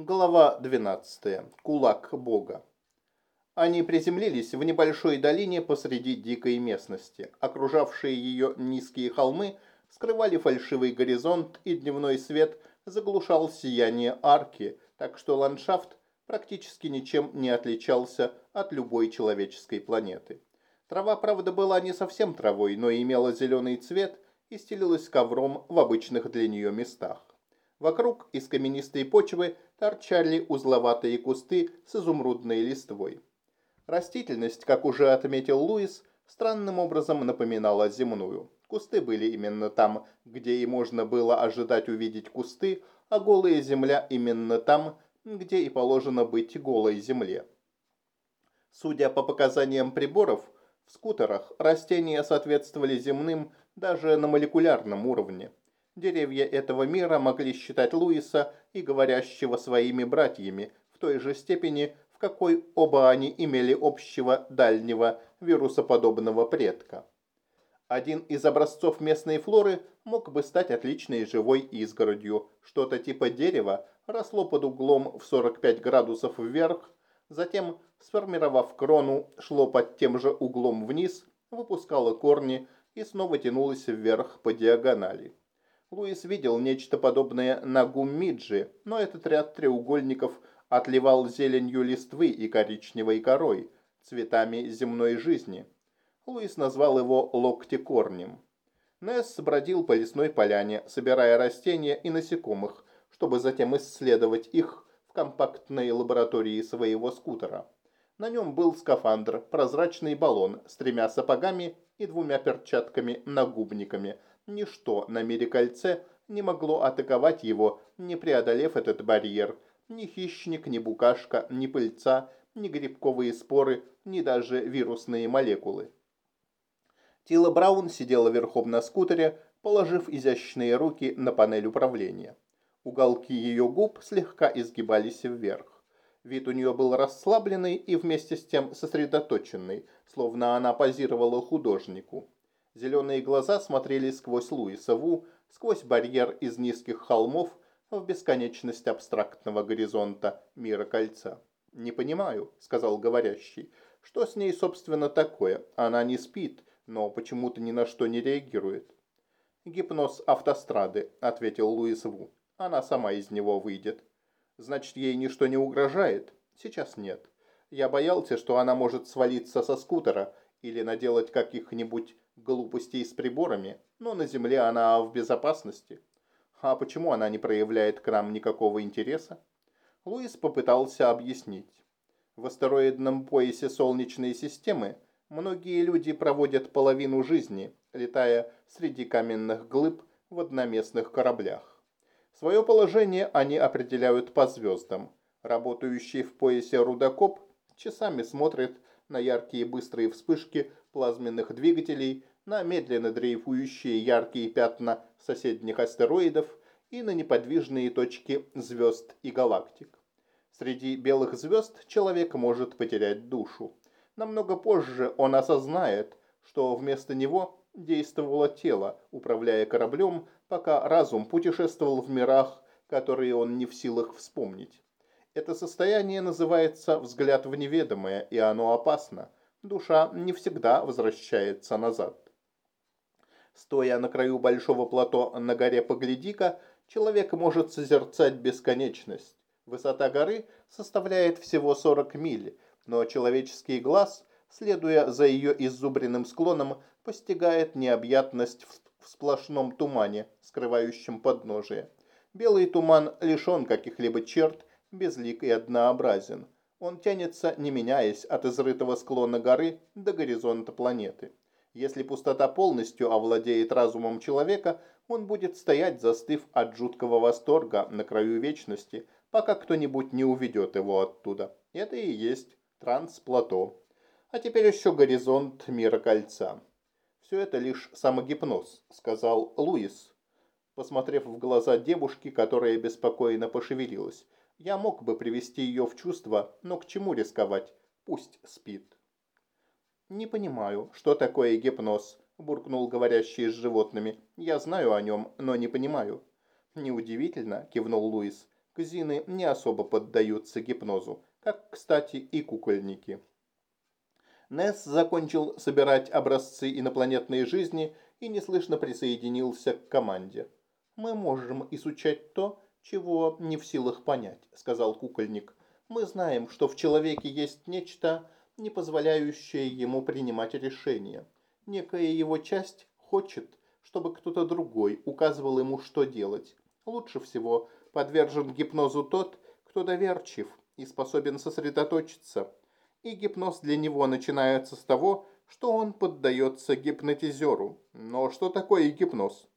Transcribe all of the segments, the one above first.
Глава 12. Кулак Бога. Они приземлились в небольшой долине посреди дикой местности. Окружавшие ее низкие холмы скрывали фальшивый горизонт, и дневной свет заглушал сияние арки, так что ландшафт практически ничем не отличался от любой человеческой планеты. Трава, правда, была не совсем травой, но имела зеленый цвет и стелилась ковром в обычных для нее местах. Вокруг из каменистой почвы торчали узловатые кусты с изумрудной листвой. Растительность, как уже отметил Луис, странным образом напоминала земную. Кусты были именно там, где и можно было ожидать увидеть кусты, а голая земля именно там, где и положено быть голой земле. Судя по показаниям приборов, в скутерах растения соответствовали земным даже на молекулярном уровне. Деревья этого мира могли считать Луиса и говорящего своими братьями в той же степени, в какой оба они имели общего дальнего вирусоподобного предка. Один из образцов местной флоры мог бы стать отличной живой изгородью. Что-то типа дерева росло под углом в 45 градусов вверх, затем, сформировав крону, шло под тем же углом вниз, выпускало корни и снова тянулось вверх по диагонали. Луис видел нечто подобное на Гуммиджи, но этот ряд треугольников отливал зеленью листвы и коричневой корой, цветами земной жизни. Луис назвал его локтекорнем. Несс бродил по лесной поляне, собирая растения и насекомых, чтобы затем исследовать их в компактной лаборатории своего скутера. На нем был скафандр, прозрачный баллон с тремя сапогами и двумя перчатками-нагубниками, Ничто на мире кольце не могло атаковать его, не преодолев этот барьер. Ни хищник, ни букашка, ни пыльца, ни грибковые споры, ни даже вирусные молекулы. Тила Браун сидела верхом на скутере, положив изящные руки на панель управления. Уголки ее губ слегка изгибались вверх. Вид у нее был расслабленный и вместе с тем сосредоточенный, словно она позировала художнику. Зеленые глаза смотрели сквозь Луисову, сквозь барьер из низких холмов в бесконечность абстрактного горизонта мира кольца. «Не понимаю», — сказал говорящий, — «что с ней, собственно, такое? Она не спит, но почему-то ни на что не реагирует». «Гипноз автострады», — ответил Луис Ву. «Она сама из него выйдет». «Значит, ей ничто не угрожает?» «Сейчас нет. Я боялся, что она может свалиться со скутера или наделать каких-нибудь глупостей с приборами, но на Земле она в безопасности. А почему она не проявляет к нам никакого интереса? Луис попытался объяснить. В астероидном поясе Солнечной системы многие люди проводят половину жизни, летая среди каменных глыб в одноместных кораблях. Свое положение они определяют по звездам. Работающий в поясе рудокоп часами смотрит на яркие быстрые вспышки плазменных двигателей, на медленно дрейфующие яркие пятна соседних астероидов и на неподвижные точки звезд и галактик. Среди белых звезд человек может потерять душу. Намного позже он осознает, что вместо него действовало тело, управляя кораблем, пока разум путешествовал в мирах, которые он не в силах вспомнить. Это состояние называется «взгляд в неведомое», и оно опасно. Душа не всегда возвращается назад. Стоя на краю большого плато на горе Погляди-ка, человек может созерцать бесконечность. Высота горы составляет всего 40 миль, но человеческий глаз, следуя за ее изубренным склоном, постигает необъятность в сплошном тумане, скрывающем подножие. Белый туман лишен каких-либо черт, безлик и однообразен. Он тянется, не меняясь, от изрытого склона горы до горизонта планеты. Если пустота полностью овладеет разумом человека, он будет стоять, застыв от жуткого восторга на краю вечности, пока кто-нибудь не уведет его оттуда. Это и есть трансплато. А теперь еще горизонт мира кольца. Все это лишь самогипноз, сказал Луис, посмотрев в глаза девушки, которая беспокойно пошевелилась. Я мог бы привести ее в чувство, но к чему рисковать? Пусть спит. «Не понимаю, что такое гипноз», – буркнул говорящий с животными. «Я знаю о нем, но не понимаю». «Неудивительно», – кивнул Луис. Кзины не особо поддаются гипнозу, как, кстати, и кукольники. Несс закончил собирать образцы инопланетной жизни и неслышно присоединился к команде. «Мы можем изучать то, чего не в силах понять», — сказал кукольник. «Мы знаем, что в человеке есть нечто, не позволяющее ему принимать решения. Некая его часть хочет, чтобы кто-то другой указывал ему, что делать. Лучше всего подвержен гипнозу тот, кто доверчив и способен сосредоточиться. И гипноз для него начинается с того, что он поддается гипнотизеру. Но что такое гипноз?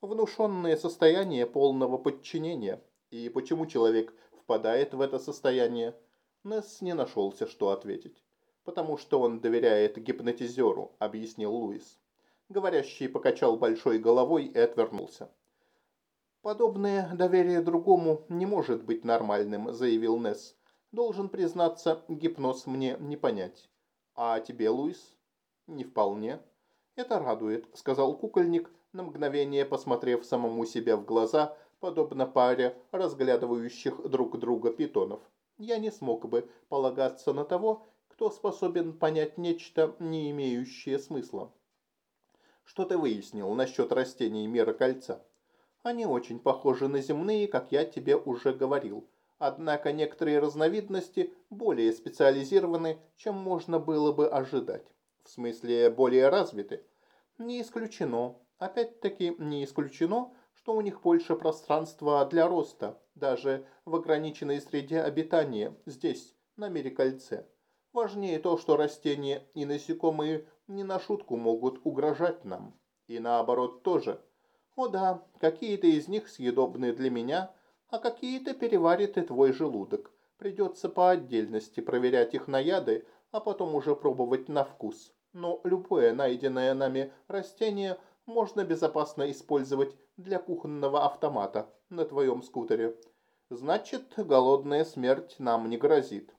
Внушенное состояние полного подчинения. И почему человек впадает в это состояние? Несс не нашелся, что ответить. «Потому что он доверяет гипнотизеру», — объяснил Луис. Говорящий покачал большой головой и отвернулся. «Подобное доверие другому не может быть нормальным», – заявил Несс. «Должен признаться, гипноз мне не понять». «А тебе, Луис?» «Не вполне». «Это радует», – сказал кукольник, на мгновение посмотрев самому себе в глаза, подобно паре разглядывающих друг друга питонов. «Я не смог бы полагаться на того, кто способен понять нечто, не имеющее смысла». Что ты выяснил насчет растений мира кольца? Они очень похожи на земные, как я тебе уже говорил. Однако некоторые разновидности более специализированы, чем можно было бы ожидать. В смысле, более развиты. Не исключено. Опять-таки, не исключено, что у них больше пространства для роста, даже в ограниченной среде обитания, здесь, на мире кольце. Важнее то, что растения и насекомые не на шутку могут угрожать нам. И наоборот тоже. О да, какие-то из них съедобны для меня, а какие-то переварит и твой желудок. Придется по отдельности проверять их на яды, а потом уже пробовать на вкус. Но любое найденное нами растение можно безопасно использовать для кухонного автомата на твоем скутере. Значит, голодная смерть нам не грозит.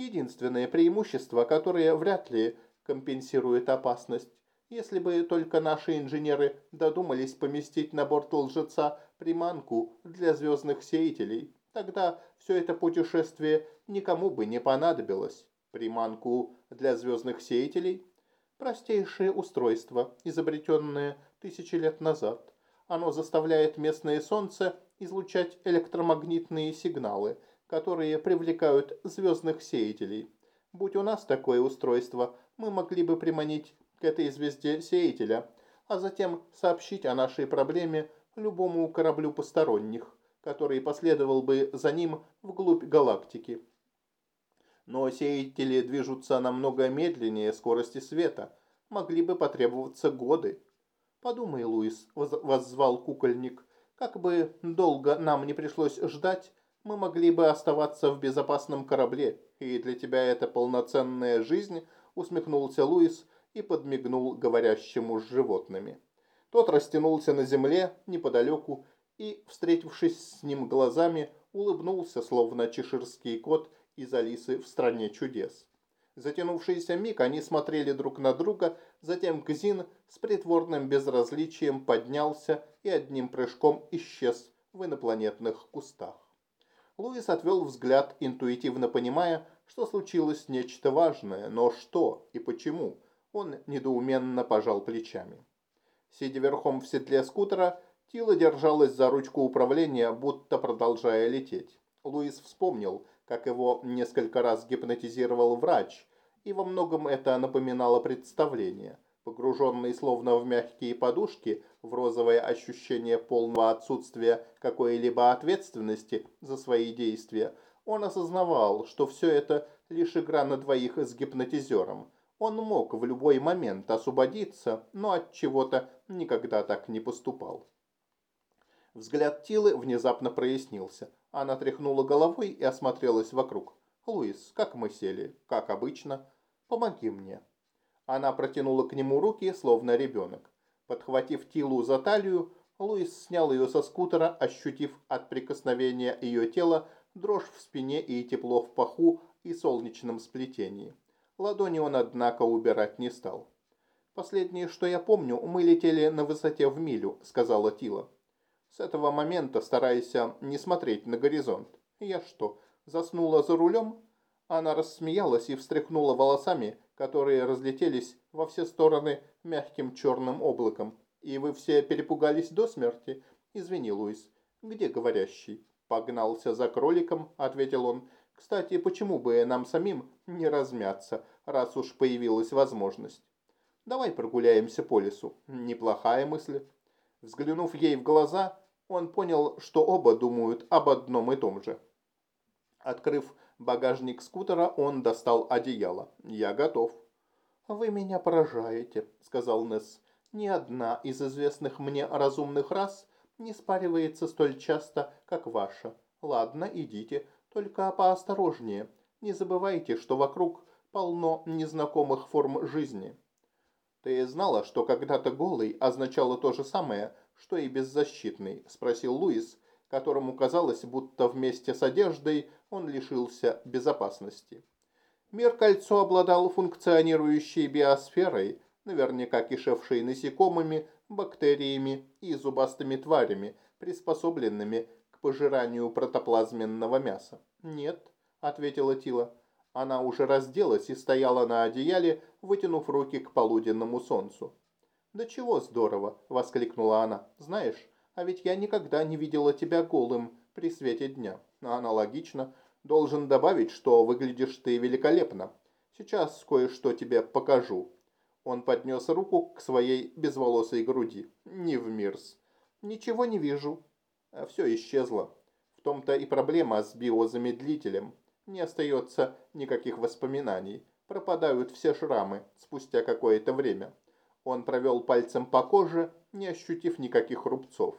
Единственное преимущество, которое вряд ли компенсирует опасность. Если бы только наши инженеры додумались поместить на борт лжеца приманку для звездных сеятелей, тогда все это путешествие никому бы не понадобилось. Приманку для звездных сеятелей – простейшее устройство, изобретенное тысячи лет назад. Оно заставляет местное солнце излучать электромагнитные сигналы – которые привлекают звездных сеятелей. Будь у нас такое устройство, мы могли бы приманить к этой звезде сеятеля, а затем сообщить о нашей проблеме любому кораблю посторонних, который последовал бы за ним вглубь галактики. Но сеятели движутся намного медленнее скорости света, могли бы потребоваться годы. «Подумай, Луис», — воззвал кукольник, — «как бы долго нам не пришлось ждать, мы могли бы оставаться в безопасном корабле, и для тебя это полноценная жизнь», усмехнулся Луис и подмигнул говорящему с животными. Тот растянулся на земле неподалеку и, встретившись с ним глазами, улыбнулся, словно чеширский кот из Алисы в «Стране чудес». Затянувшийся миг они смотрели друг на друга, затем Кзин с притворным безразличием поднялся и одним прыжком исчез в инопланетных кустах. Луис отвел взгляд, интуитивно понимая, что случилось нечто важное, но что и почему, он недоуменно пожал плечами. Сидя верхом в седле скутера, Тила держалась за ручку управления, будто продолжая лететь. Луис вспомнил, как его несколько раз гипнотизировал врач, и во многом это напоминало представление – Погруженный словно в мягкие подушки, в розовое ощущение полного отсутствия какой-либо ответственности за свои действия, он осознавал, что все это лишь игра на двоих с гипнотизером. Он мог в любой момент освободиться, но от чего-то никогда так не поступал. Взгляд Тилы внезапно прояснился. Она тряхнула головой и осмотрелась вокруг. «Луис, как мы сели? Как обычно? Помоги мне». Она протянула к нему руки, словно ребенок. Подхватив Тилу за талию, Луис снял ее со скутера, ощутив от прикосновения ее тела дрожь в спине и тепло в паху и солнечном сплетении. Ладони он, однако, убирать не стал. «Последнее, что я помню, мы летели на высоте в милю», — сказала Тила. С этого момента старайся не смотреть на горизонт. Я что, заснула за рулем? Она рассмеялась и встряхнула волосами, которые разлетелись во все стороны мягким черным облаком. И вы все перепугались до смерти? Извини, Луис. Где говорящий? Погнался за кроликом, ответил он. Кстати, почему бы нам самим не размяться, раз уж появилась возможность? Давай прогуляемся по лесу. Неплохая мысль. Взглянув ей в глаза, он понял, что оба думают об одном и том же. Открыв багажник скутера, он достал одеяло. «Я готов». «Вы меня поражаете», — сказал Несс. «Ни одна из известных мне разумных рас не спаривается столь часто, как ваша. Ладно, идите, только поосторожнее. Не забывайте, что вокруг полно незнакомых форм жизни». «Ты знала, что когда-то голый означало то же самое, что и беззащитный?» – спросил Луис, которому казалось, будто вместе с одеждой он лишился безопасности. Мир-кольцо обладал функционирующей биосферой, наверняка кишевшей насекомыми, бактериями и зубастыми тварями, приспособленными к пожиранию протоплазменного мяса. «Нет», — ответила Тила. Она уже разделась и стояла на одеяле, вытянув руки к полуденному солнцу. «Да чего здорово!» – воскликнула она. «Знаешь, а ведь я никогда не видела тебя голым при свете дня. Аналогично. Должен добавить, что выглядишь ты великолепно. Сейчас кое-что тебе покажу». Он поднес руку к своей безволосой груди. «Не в мирс. Ничего не вижу». А Все исчезло. В том-то и проблема с биозамедлителем. Не остается никаких воспоминаний. Пропадают все шрамы спустя какое-то время. Он провел пальцем по коже, не ощутив никаких рубцов.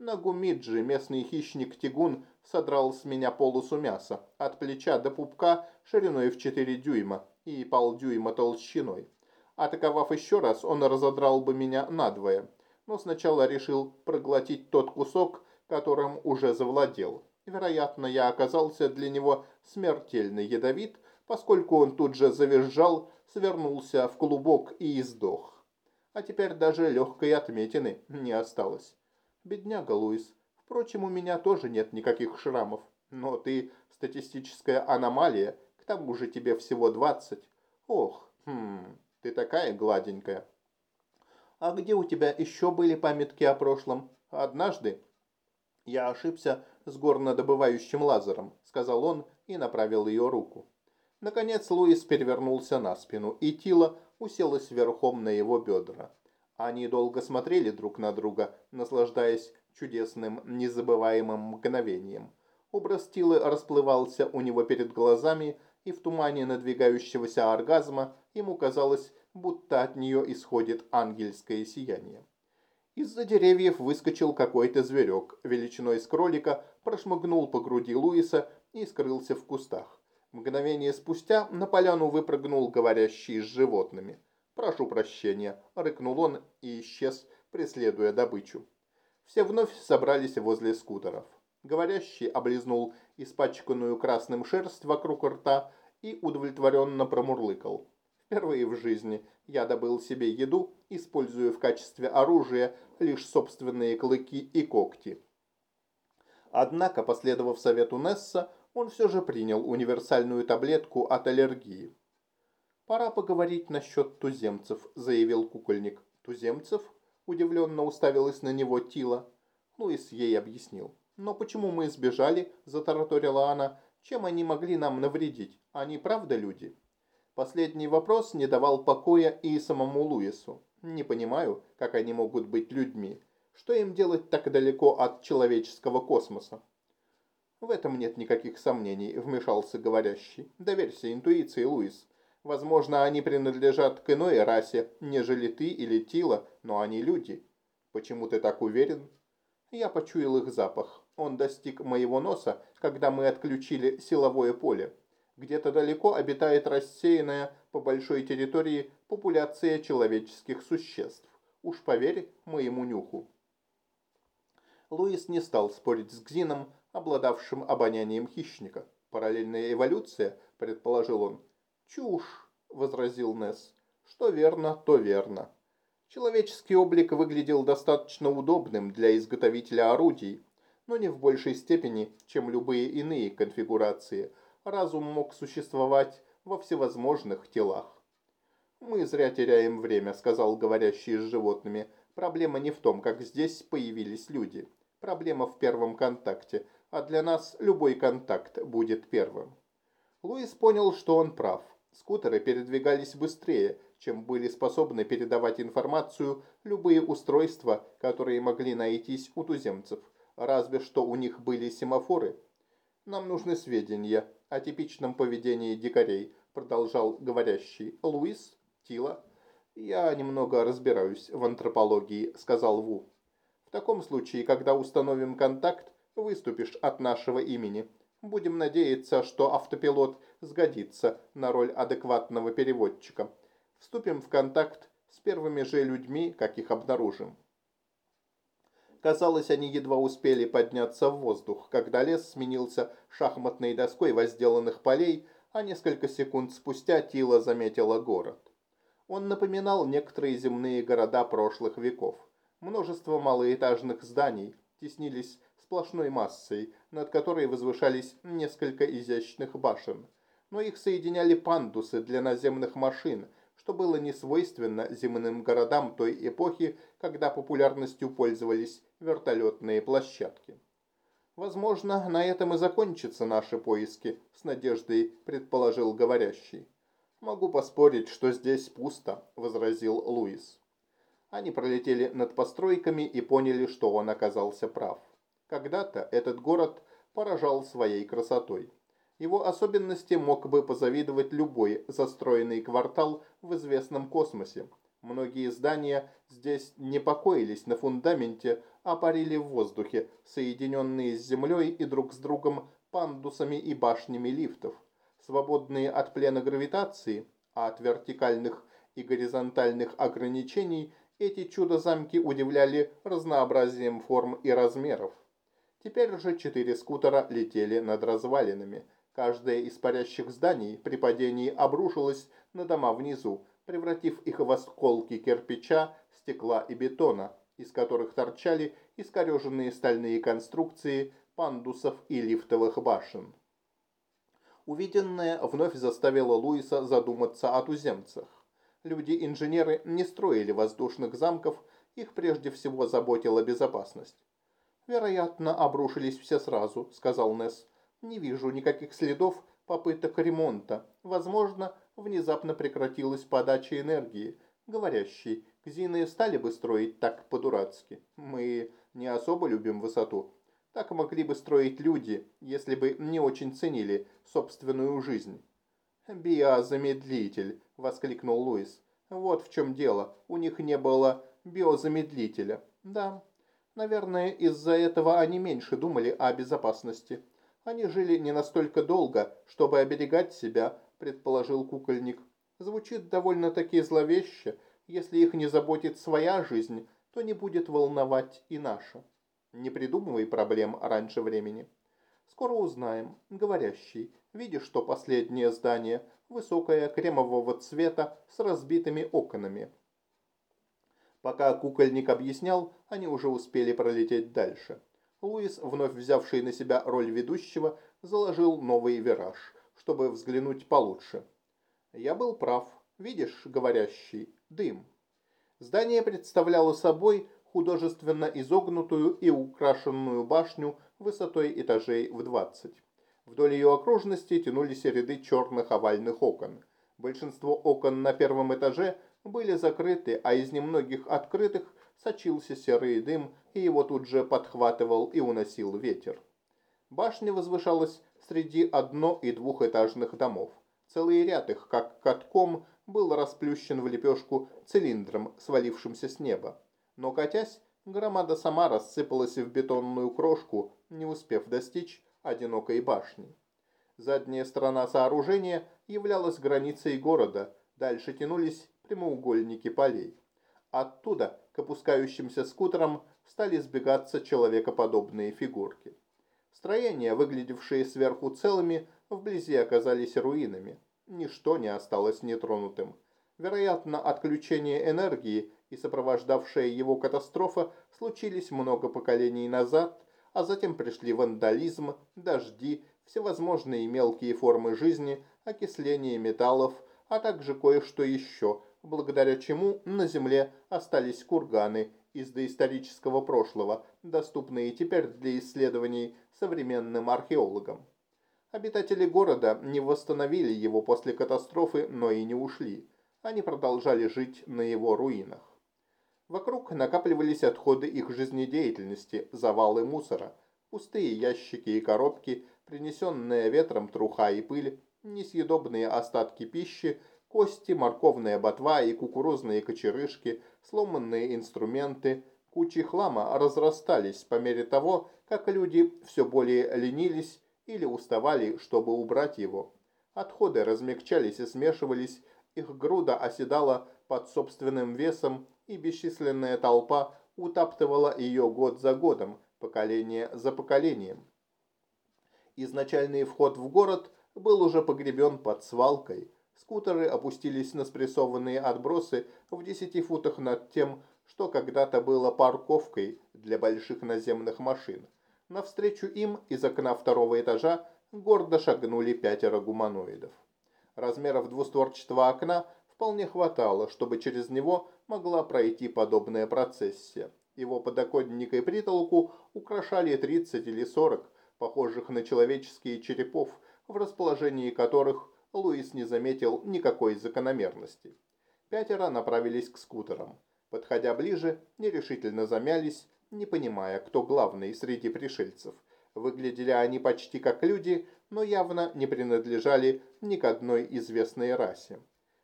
На Гумиджи местный хищник-тягун содрал с меня полосу мяса, от плеча до пупка шириной в 4 дюйма и полдюйма толщиной. Атаковав еще раз, он разодрал бы меня надвое, но сначала решил проглотить тот кусок, которым уже завладел. Вероятно, я оказался для него смертельно ядовит, поскольку он тут же завизжал, свернулся в клубок и издох а теперь даже легкой отметины не осталось. Бедняга Луис. Впрочем, у меня тоже нет никаких шрамов. Но ты статистическая аномалия, к тому же тебе всего двадцать. Ох, хм, ты такая гладенькая. А где у тебя еще были памятки о прошлом? Однажды я ошибся с горнодобывающим лазером, сказал он и направил ее руку. Наконец Луис перевернулся на спину, и Тила уселась верхом на его бедра. Они долго смотрели друг на друга, наслаждаясь чудесным, незабываемым мгновением. Образ Тилы расплывался у него перед глазами, и в тумане надвигающегося оргазма ему казалось, будто от нее исходит ангельское сияние. Из-за деревьев выскочил какой-то зверек, величиной с кролика, прошмыгнул по груди Луиса и скрылся в кустах. Мгновение спустя на поляну выпрыгнул говорящий с животными. «Прошу прощения», — рыкнул он и исчез, преследуя добычу. Все вновь собрались возле скутеров. Говорящий облизнул испачканную красным шерсть вокруг рта и удовлетворенно промурлыкал. Впервые в жизни я добыл себе еду, используя в качестве оружия лишь собственные клыки и когти. Однако, последовав совету Несса, он все же принял универсальную таблетку от аллергии. «Пора поговорить насчет туземцев», – заявил кукольник. «Туземцев?» – удивленно уставилась на него Тила. Луис ей объяснил. «Но почему мы сбежали?» – затараторила она. «Чем они могли нам навредить? Они правда люди?» Последний вопрос не давал покоя и самому Луису. «Не понимаю, как они могут быть людьми. Что им делать так далеко от человеческого космоса?» «В этом нет никаких сомнений», – вмешался говорящий. «Доверься интуиции, Луис. Возможно, они принадлежат к иной расе, нежели ты или Тила, но они люди. Почему ты так уверен?» Я почуял их запах. Он достиг моего носа, когда мы отключили силовое поле. Где-то далеко обитает рассеянная по большой территории популяция человеческих существ. Уж поверь моему нюху. Луис не стал спорить с Гзином, обладавшим обонянием хищника. Параллельная эволюция, предположил он. Чушь, возразил Несс. Что верно, то верно. Человеческий облик выглядел достаточно удобным для изготовителя орудий, но не в большей степени, чем любые иные конфигурации. Разум мог существовать во всевозможных телах. «Мы зря теряем время», — сказал говорящий с животными. «Проблема не в том, как здесь появились люди. Проблема в первом контакте, а для нас любой контакт будет первым». Луис понял, что он прав. Скутеры передвигались быстрее, чем были способны передавать информацию любые устройства, которые могли найтись у туземцев, разве что у них были семафоры. «Нам нужны сведения о типичном поведении дикарей», продолжал говорящий. «Луис?» Тила. «Я немного разбираюсь в антропологии», — сказал Ву. «В таком случае, когда установим контакт, выступишь от нашего имени. Будем надеяться, что автопилот сгодится на роль адекватного переводчика. Вступим в контакт с первыми же людьми, как их обнаружим». Казалось, они едва успели подняться в воздух, когда лес сменился шахматной доской возделанных полей, а несколько секунд спустя Тила заметила город. Он напоминал некоторые земные города прошлых веков. Множество малоэтажных зданий теснились сплошной массой, над которой возвышались несколько изящных башен. Но их соединяли пандусы для наземных машин, что было не свойственно земным городам той эпохи, когда популярностью пользовались вертолетные площадки. «Возможно, на этом и закончатся наши поиски», – с надеждой предположил говорящий. «Могу поспорить, что здесь пусто», – возразил Луис. Они пролетели над постройками и поняли, что он оказался прав. Когда-то этот город поражал своей красотой. Его особенности мог бы позавидовать любой застроенный квартал в известном космосе. Многие здания здесь не покоились на фундаменте, а парили в воздухе, соединенные с землей и друг с другом пандусами и башнями лифтов свободные от плена гравитации, а от вертикальных и горизонтальных ограничений эти чудо-замки удивляли разнообразием форм и размеров. Теперь же четыре скутера летели над развалинами. Каждое из парящих зданий при падении обрушилось на дома внизу, превратив их в осколки кирпича, стекла и бетона, из которых торчали искореженные стальные конструкции пандусов и лифтовых башен. Увиденное вновь заставило Луиса задуматься о туземцах. Люди-инженеры не строили воздушных замков, их прежде всего заботила безопасность. «Вероятно, обрушились все сразу», — сказал Несс. «Не вижу никаких следов попыток ремонта. Возможно, внезапно прекратилась подача энергии. Говорящий, кзины стали бы строить так по-дурацки. Мы не особо любим высоту. Так могли бы строить люди, если бы не очень ценили собственную жизнь. «Биозамедлитель», — воскликнул Луис. «Вот в чем дело. У них не было биозамедлителя». «Да, наверное, из-за этого они меньше думали о безопасности. Они жили не настолько долго, чтобы оберегать себя», — предположил кукольник. «Звучит довольно-таки зловеще. Если их не заботит своя жизнь, то не будет волновать и наша». Не придумывай проблем раньше времени. Скоро узнаем. Говорящий. Видишь, что последнее здание высокое, кремового цвета, с разбитыми окнами. Пока кукольник объяснял, они уже успели пролететь дальше. Луис, вновь взявший на себя роль ведущего, заложил новый вираж, чтобы взглянуть получше. Я был прав. Видишь, говорящий, дым. Здание представляло собой художественно изогнутую и украшенную башню высотой этажей в 20. Вдоль ее окружности тянулись ряды черных овальных окон. Большинство окон на первом этаже были закрыты, а из немногих открытых сочился серый дым, и его тут же подхватывал и уносил ветер. Башня возвышалась среди одно- и двухэтажных домов. Целый ряд их, как катком, был расплющен в лепешку цилиндром, свалившимся с неба но катясь, громада сама рассыпалась в бетонную крошку, не успев достичь одинокой башни. Задняя сторона сооружения являлась границей города, дальше тянулись прямоугольники полей. Оттуда к опускающимся скутерам стали сбегаться человекоподобные фигурки. Строения, выглядевшие сверху целыми, вблизи оказались руинами. Ничто не осталось нетронутым. Вероятно, отключение энергии и сопровождавшая его катастрофа случились много поколений назад, а затем пришли вандализм, дожди, всевозможные мелкие формы жизни, окисление металлов, а также кое-что еще, благодаря чему на Земле остались курганы из доисторического прошлого, доступные теперь для исследований современным археологам. Обитатели города не восстановили его после катастрофы, но и не ушли. Они продолжали жить на его руинах. Вокруг накапливались отходы их жизнедеятельности, завалы мусора, пустые ящики и коробки, принесенные ветром труха и пыль, несъедобные остатки пищи, кости, морковная ботва и кукурузные кочерышки, сломанные инструменты, кучи хлама разрастались по мере того, как люди все более ленились или уставали, чтобы убрать его. Отходы размягчались и смешивались, их груда оседала под собственным весом, и бесчисленная толпа утаптывала ее год за годом, поколение за поколением. Изначальный вход в город был уже погребен под свалкой. Скутеры опустились на спрессованные отбросы в десяти футах над тем, что когда-то было парковкой для больших наземных машин. Навстречу им из окна второго этажа гордо шагнули пятеро гуманоидов. Размеров двустворчатого окна вполне хватало, чтобы через него могла пройти подобная процессия. Его подоконник и притолку украшали 30 или 40 похожих на человеческие черепов, в расположении которых Луис не заметил никакой закономерности. Пятеро направились к скутерам. Подходя ближе, нерешительно замялись, не понимая, кто главный среди пришельцев. Выглядели они почти как люди, но явно не принадлежали ни к одной известной расе.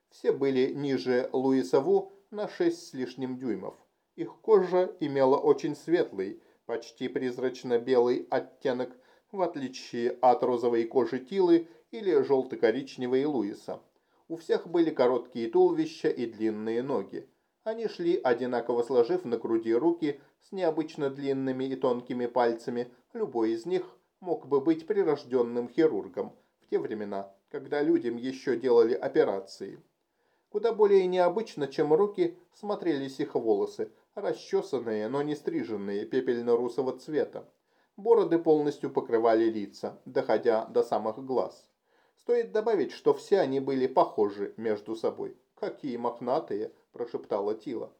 Все были ниже Луиса Ву на 6 с лишним дюймов. Их кожа имела очень светлый, почти призрачно-белый оттенок, в отличие от розовой кожи Тилы или желто-коричневой Луиса. У всех были короткие туловища и длинные ноги. Они шли, одинаково сложив на груди руки с необычно длинными и тонкими пальцами. Любой из них мог бы быть прирожденным хирургом в те времена, когда людям еще делали операции. Куда более необычно, чем руки, смотрелись их волосы, расчесанные, но не стриженные, пепельно-русого цвета. Бороды полностью покрывали лица, доходя до самых глаз. Стоит добавить, что все они были похожи между собой. «Какие мохнатые!» – прошептала Тила.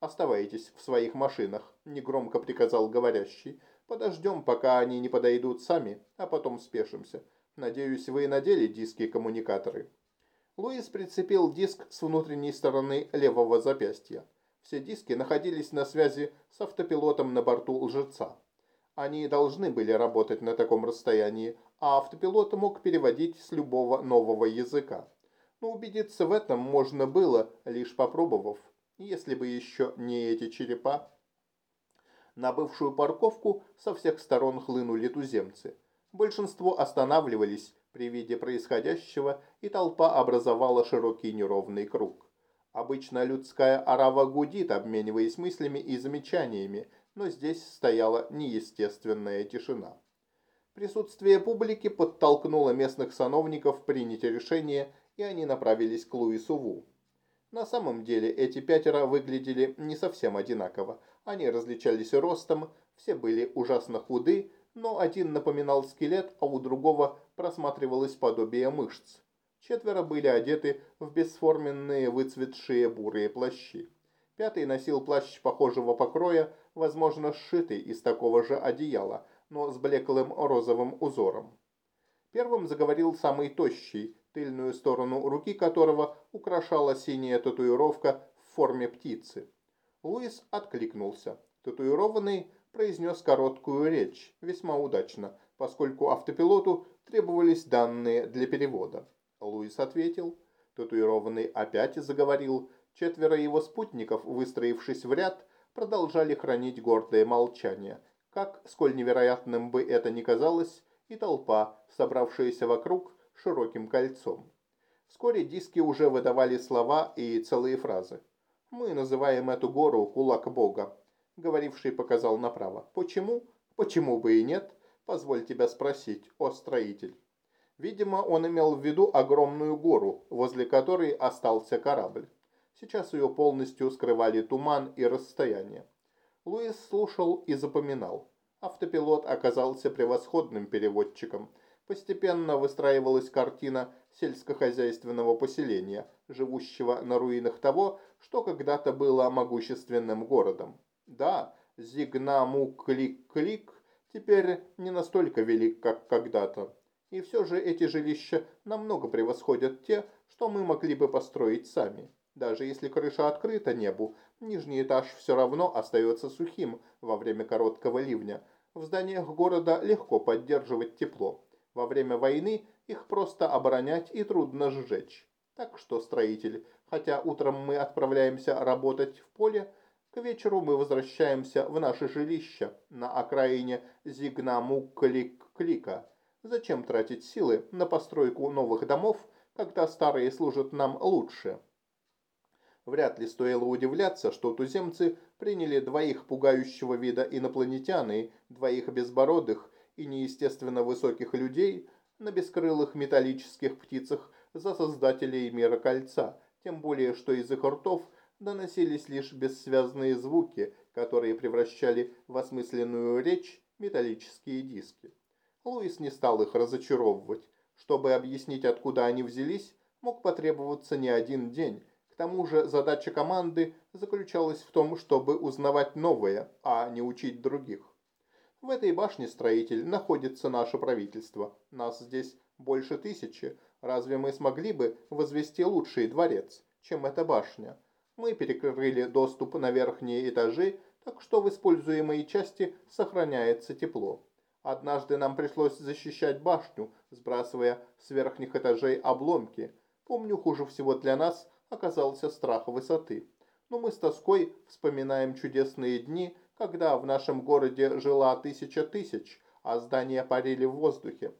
«Оставайтесь в своих машинах», – негромко приказал говорящий. «Подождем, пока они не подойдут сами, а потом спешимся. Надеюсь, вы надели диски-коммуникаторы». Луис прицепил диск с внутренней стороны левого запястья. Все диски находились на связи с автопилотом на борту лжеца. Они должны были работать на таком расстоянии, а автопилот мог переводить с любого нового языка. Но убедиться в этом можно было, лишь попробовав, если бы еще не эти черепа. На бывшую парковку со всех сторон хлынули туземцы. Большинство останавливались, при виде происходящего, и толпа образовала широкий неровный круг. Обычно людская орава гудит, обмениваясь мыслями и замечаниями, но здесь стояла неестественная тишина. Присутствие публики подтолкнуло местных сановников принять решение, и они направились к Луису Ву. На самом деле эти пятеро выглядели не совсем одинаково. Они различались ростом, все были ужасно худы, но один напоминал скелет, а у другого просматривалось подобие мышц. Четверо были одеты в бесформенные выцветшие бурые плащи. Пятый носил плащ похожего покроя, возможно, сшитый из такого же одеяла, но с блеклым розовым узором. Первым заговорил самый тощий, тыльную сторону руки которого украшала синяя татуировка в форме птицы. Луис откликнулся. Татуированный произнес короткую речь, весьма удачно, поскольку автопилоту требовались данные для перевода. Луис ответил. Татуированный опять заговорил. Четверо его спутников, выстроившись в ряд, продолжали хранить гордое молчание. Как, сколь невероятным бы это ни казалось, и толпа, собравшаяся вокруг широким кольцом. Вскоре диски уже выдавали слова и целые фразы. «Мы называем эту гору кулак Бога», — говоривший показал направо. «Почему? Почему бы и нет? Позволь тебя спросить, о строитель». Видимо, он имел в виду огромную гору, возле которой остался корабль. Сейчас ее полностью скрывали туман и расстояние. Луис слушал и запоминал. Автопилот оказался превосходным переводчиком. Постепенно выстраивалась картина сельскохозяйственного поселения, живущего на руинах того, что когда-то было могущественным городом. Да, Зигнаму-Клик-Клик теперь не настолько велик, как когда-то. И все же эти жилища намного превосходят те, что мы могли бы построить сами. Даже если крыша открыта небу, нижний этаж все равно остается сухим во время короткого ливня. В зданиях города легко поддерживать тепло. Во время войны их просто оборонять и трудно сжечь. Так что, строитель, хотя утром мы отправляемся работать в поле, к вечеру мы возвращаемся в наше жилище на окраине Зигнаму-Клик-Клика. Зачем тратить силы на постройку новых домов, когда старые служат нам лучше? Вряд ли стоило удивляться, что туземцы приняли двоих пугающего вида инопланетян и двоих безбородых и неестественно высоких людей на бескрылых металлических птицах за создателей мира кольца, тем более, что из их ртов доносились лишь бессвязные звуки, которые превращали в осмысленную речь металлические диски. Луис не стал их разочаровывать. Чтобы объяснить, откуда они взялись, мог потребоваться не один день. К тому же задача команды заключалась в том, чтобы узнавать новое, а не учить других. В этой башне, строитель, находится наше правительство. Нас здесь больше тысячи. Разве мы смогли бы возвести лучший дворец, чем эта башня? Мы перекрыли доступ на верхние этажи, так что в используемой части сохраняется тепло. Однажды нам пришлось защищать башню, сбрасывая с верхних этажей обломки. Помню, хуже всего для нас оказался страх высоты. Но мы с тоской вспоминаем чудесные дни, когда в нашем городе жила тысяча тысяч, а здания парили в воздухе.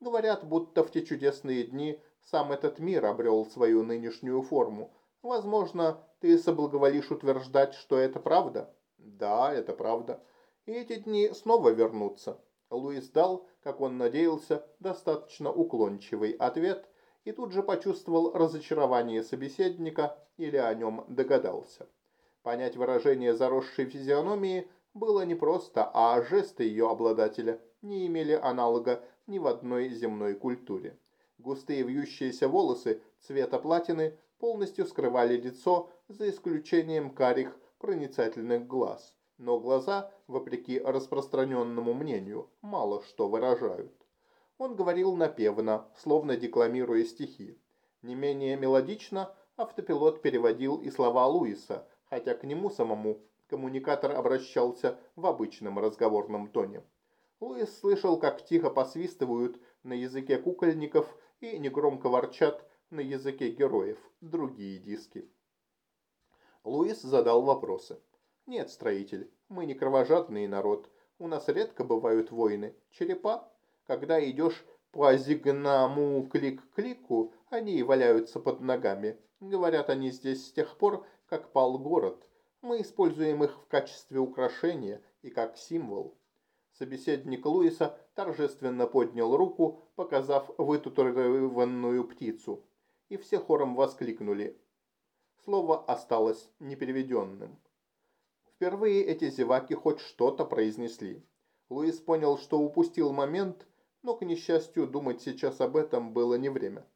Говорят, будто в те чудесные дни сам этот мир обрел свою нынешнюю форму. Возможно, ты соблаговолишь утверждать, что это правда? Да, это правда. И эти дни снова вернутся. Луис дал, как он надеялся, достаточно уклончивый ответ и тут же почувствовал разочарование собеседника или о нем догадался. Понять выражение заросшей физиономии было непросто, а жесты ее обладателя не имели аналога ни в одной земной культуре. Густые вьющиеся волосы цвета платины полностью скрывали лицо, за исключением карих проницательных глаз но глаза, вопреки распространенному мнению, мало что выражают. Он говорил напевно, словно декламируя стихи. Не менее мелодично автопилот переводил и слова Луиса, хотя к нему самому коммуникатор обращался в обычном разговорном тоне. Луис слышал, как тихо посвистывают на языке кукольников и негромко ворчат на языке героев другие диски. Луис задал вопросы. Нет, строитель, мы не кровожадный народ. У нас редко бывают войны. Черепа, когда идешь по зигнаму клик-клику, они валяются под ногами. Говорят, они здесь с тех пор, как пал город. Мы используем их в качестве украшения и как символ. Собеседник Луиса торжественно поднял руку, показав вытатуированную птицу. И все хором воскликнули. Слово осталось непереведенным. Впервые эти зеваки хоть что-то произнесли. Луис понял, что упустил момент, но, к несчастью, думать сейчас об этом было не время.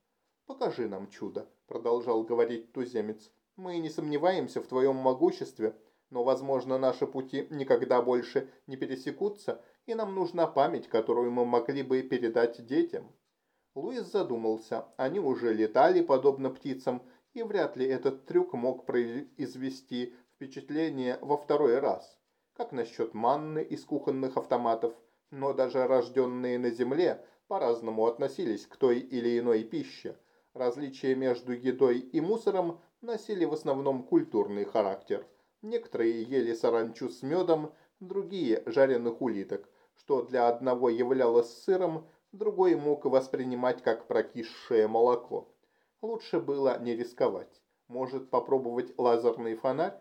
«Покажи нам чудо», – продолжал говорить туземец. «Мы не сомневаемся в твоем могуществе, но, возможно, наши пути никогда больше не пересекутся, и нам нужна память, которую мы могли бы передать детям». Луис задумался. Они уже летали, подобно птицам, и вряд ли этот трюк мог произвести впечатление во второй раз. Как насчет манны из кухонных автоматов? Но даже рожденные на земле по-разному относились к той или иной пище. Различия между едой и мусором носили в основном культурный характер. Некоторые ели саранчу с медом, другие – жареных улиток, что для одного являлось сыром, другой мог воспринимать как прокисшее молоко. Лучше было не рисковать. Может попробовать лазерный фонарь?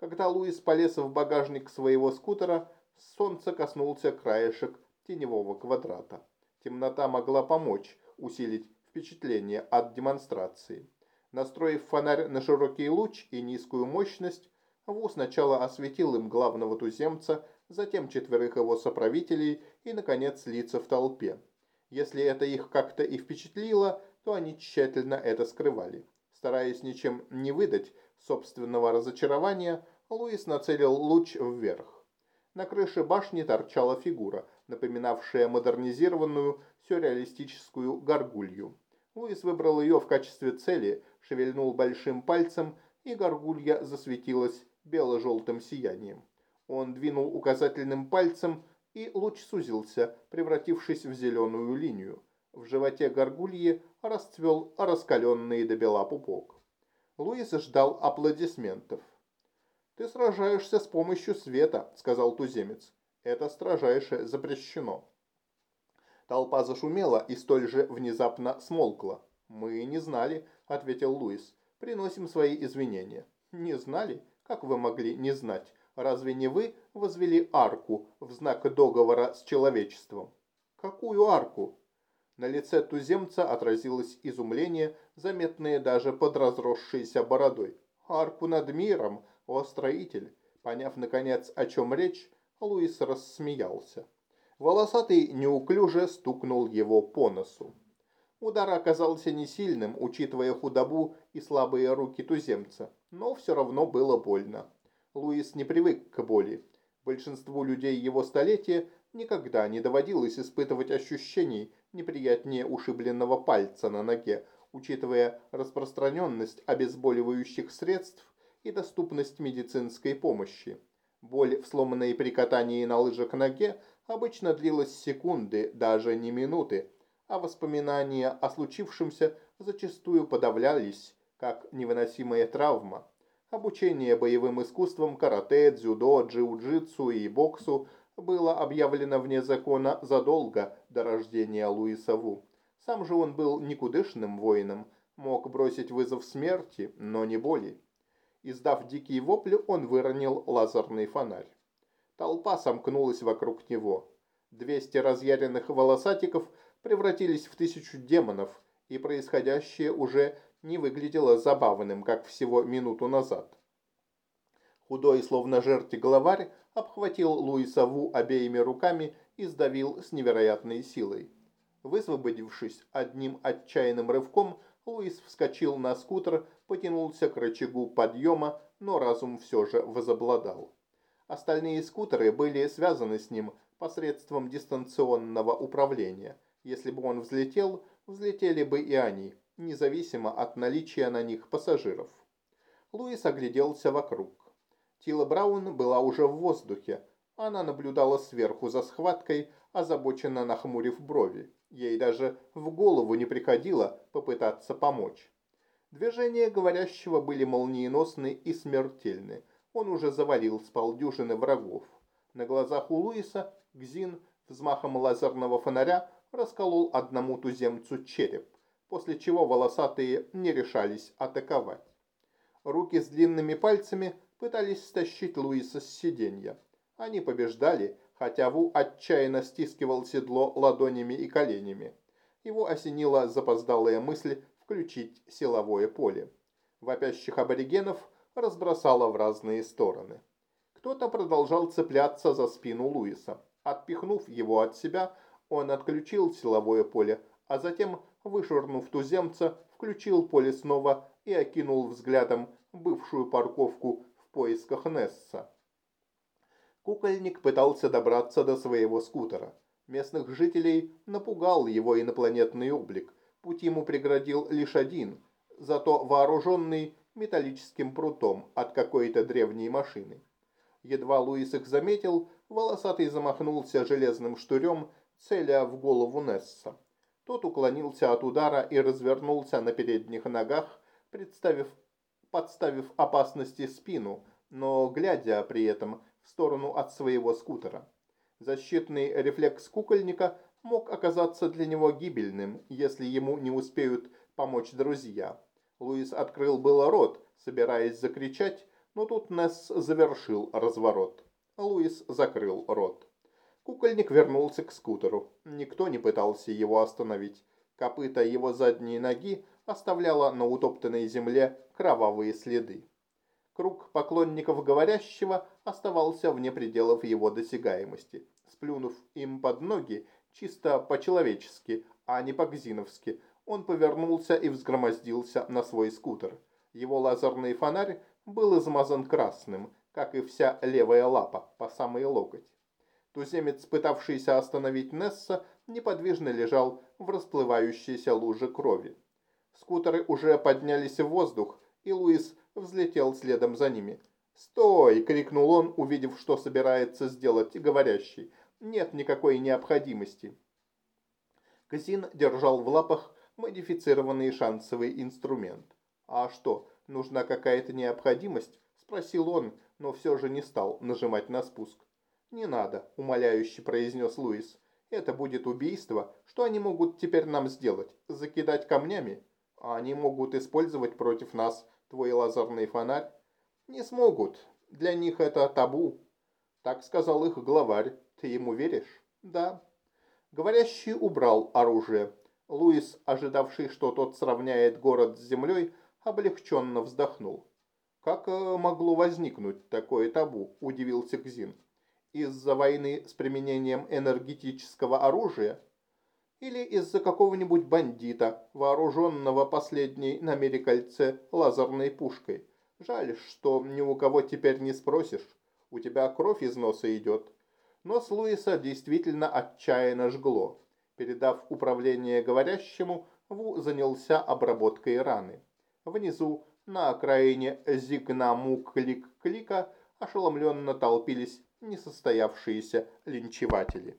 Когда Луис полез в багажник своего скутера, солнце коснулся краешек теневого квадрата. Темнота могла помочь усилить впечатление от демонстрации. Настроив фонарь на широкий луч и низкую мощность, Ву сначала осветил им главного туземца, затем четверых его соправителей и, наконец, лица в толпе. Если это их как-то и впечатлило, то они тщательно это скрывали. Стараясь ничем не выдать собственного разочарования, Луис нацелил луч вверх. На крыше башни торчала фигура, напоминавшая модернизированную сюрреалистическую горгулью. Луис выбрал ее в качестве цели, шевельнул большим пальцем, и горгулья засветилась бело-желтым сиянием. Он двинул указательным пальцем, и луч сузился, превратившись в зеленую линию. В животе горгульи расцвел раскаленный до бела пупок. Луис ждал аплодисментов. «Ты сражаешься с помощью света», — сказал туземец. «Это строжайше запрещено». Толпа зашумела и столь же внезапно смолкла. «Мы не знали», — ответил Луис. «Приносим свои извинения». «Не знали? Как вы могли не знать? Разве не вы возвели арку в знак договора с человечеством?» «Какую арку?» На лице туземца отразилось изумление, заметное даже под разросшейся бородой. «Арку над миром, о строитель!» Поняв, наконец, о чем речь, Луис рассмеялся. Волосатый неуклюже стукнул его по носу. Удар оказался не сильным, учитывая худобу и слабые руки туземца, но все равно было больно. Луис не привык к боли. Большинству людей его столетия никогда не доводилось испытывать ощущений неприятнее ушибленного пальца на ноге, учитывая распространенность обезболивающих средств и доступность медицинской помощи. Боль в сломанной при катании на лыжах ноге обычно длилась секунды, даже не минуты, а воспоминания о случившемся зачастую подавлялись, как невыносимая травма. Обучение боевым искусствам карате, дзюдо, джиу-джитсу и боксу было объявлено вне закона задолго до рождения Луиса Ву. Сам же он был никудышным воином, мог бросить вызов смерти, но не боли. Издав дикий вопль, он выронил лазерный фонарь. Толпа сомкнулась вокруг него. Двести разъяренных волосатиков превратились в тысячу демонов, и происходящее уже не выглядело забавным, как всего минуту назад. Худой, словно жерти главарь, обхватил Луиса Ву обеими руками и сдавил с невероятной силой. Высвободившись одним отчаянным рывком, Луис вскочил на скутер, потянулся к рычагу подъема, но разум все же возобладал. Остальные скутеры были связаны с ним посредством дистанционного управления. Если бы он взлетел, взлетели бы и они, независимо от наличия на них пассажиров. Луис огляделся вокруг. Тила Браун была уже в воздухе. Она наблюдала сверху за схваткой, озабоченно нахмурив брови. Ей даже в голову не приходило попытаться помочь. Движения говорящего были молниеносны и смертельны. Он уже завалил с полдюжины врагов. На глазах у Луиса Гзин взмахом лазерного фонаря расколол одному туземцу череп, после чего волосатые не решались атаковать. Руки с длинными пальцами пытались стащить Луиса с сиденья. Они побеждали, хотя Ву отчаянно стискивал седло ладонями и коленями. Его осенила запоздалая мысль включить силовое поле. Вопящих аборигенов разбросало в разные стороны. Кто-то продолжал цепляться за спину Луиса. Отпихнув его от себя, он отключил силовое поле, а затем, вышвырнув туземца, включил поле снова и окинул взглядом бывшую парковку в поисках Несса. Кукольник пытался добраться до своего скутера. Местных жителей напугал его инопланетный облик. Путь ему преградил лишь один, зато вооруженный металлическим прутом от какой-то древней машины. Едва Луис их заметил, волосатый замахнулся железным штурем, целя в голову Несса. Тот уклонился от удара и развернулся на передних ногах, представив, подставив опасности спину, но глядя при этом в сторону от своего скутера. Защитный рефлекс кукольника мог оказаться для него гибельным, если ему не успеют помочь друзья. Луис открыл было рот, собираясь закричать, но тут Несс завершил разворот. Луис закрыл рот. Кукольник вернулся к скутеру. Никто не пытался его остановить. Копыта его задней ноги оставляло на утоптанной земле кровавые следы. Круг поклонников говорящего оставался вне пределов его досягаемости. Сплюнув им под ноги, чисто по-человечески, а не по-гзиновски, он повернулся и взгромоздился на свой скутер. Его лазерный фонарь был измазан красным, как и вся левая лапа, по самый локоть. Туземец, пытавшийся остановить Несса, неподвижно лежал в расплывающейся луже крови. Скутеры уже поднялись в воздух, и Луис взлетел следом за ними. «Стой!» — крикнул он, увидев, что собирается сделать говорящий. «Нет никакой необходимости». Казин держал в лапах модифицированный шансовый инструмент. «А что, нужна какая-то необходимость?» — спросил он, но все же не стал нажимать на спуск. «Не надо», — умоляюще произнес Луис. «Это будет убийство. Что они могут теперь нам сделать? Закидать камнями? А они могут использовать против нас твой лазерный фонарь?» «Не смогут. Для них это табу». Так сказал их главарь. Ты ему веришь? Да. Говорящий убрал оружие. Луис, ожидавший, что тот сравняет город с землей, облегченно вздохнул. «Как э, могло возникнуть такое табу?» – удивился Кзин из-за войны с применением энергетического оружия или из-за какого-нибудь бандита, вооруженного последней на Мерикальце лазерной пушкой. Жаль, что ни у кого теперь не спросишь. У тебя кровь из носа идет. Нос Луиса действительно отчаянно жгло. Передав управление говорящему, Ву занялся обработкой раны. Внизу, на окраине Зигнаму-клик-клика, ошеломленно толпились несостоявшиеся линчеватели.